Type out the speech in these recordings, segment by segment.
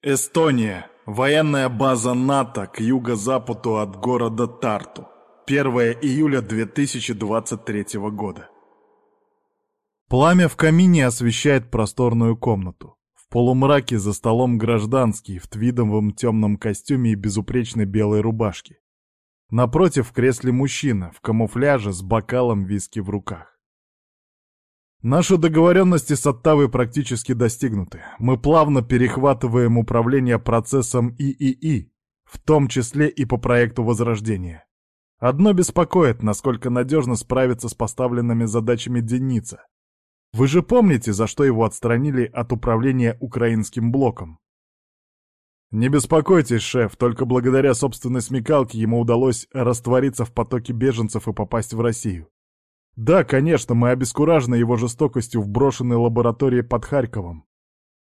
Эстония. Военная база НАТО к юго-западу от города Тарту. 1 июля 2023 года. Пламя в камине освещает просторную комнату. В полумраке за столом гражданский, в твидовом темном костюме и безупречной белой рубашке. Напротив в кресле мужчина, в камуфляже с бокалом виски в руках. Наши договоренности с Оттавой практически достигнуты. Мы плавно перехватываем управление процессом ИИИ, в том числе и по проекту Возрождения. Одно беспокоит, насколько надежно справиться с поставленными задачами Деница. Вы же помните, за что его отстранили от управления украинским блоком? Не беспокойтесь, шеф, только благодаря собственной смекалке ему удалось раствориться в потоке беженцев и попасть в Россию. Да, конечно, мы обескуражены его жестокостью в брошенной лаборатории под Харьковом.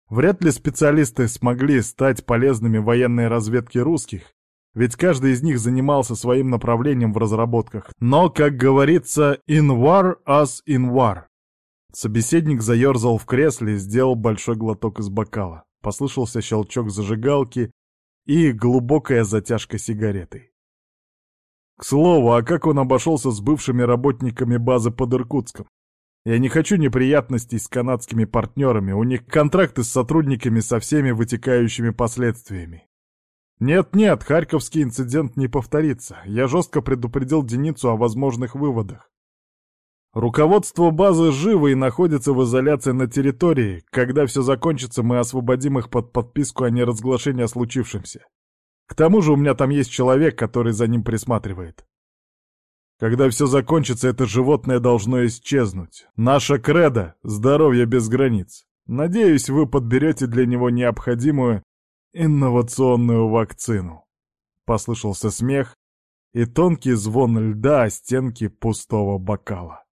Вряд ли специалисты смогли стать полезными военной разведке русских, ведь каждый из них занимался своим направлением в разработках. Но, как говорится, in war as in war. Собеседник заерзал в кресле и сделал большой глоток из бокала. Послышался щелчок зажигалки и глубокая затяжка сигаретой. К слову, а как он обошелся с бывшими работниками базы под Иркутском? Я не хочу неприятностей с канадскими партнерами, у них контракты с сотрудниками со всеми вытекающими последствиями. Нет-нет, харьковский инцидент не повторится. Я жестко предупредил Деницу о возможных выводах. Руководство базы живо и находится в изоляции на территории. Когда все закончится, мы освободим их под подписку о неразглашении о случившемся. К тому же у меня там есть человек, который за ним присматривает. Когда все закончится, это животное должно исчезнуть. Наша кредо — здоровье без границ. Надеюсь, вы подберете для него необходимую инновационную вакцину. Послышался смех и тонкий звон льда о стенки пустого бокала.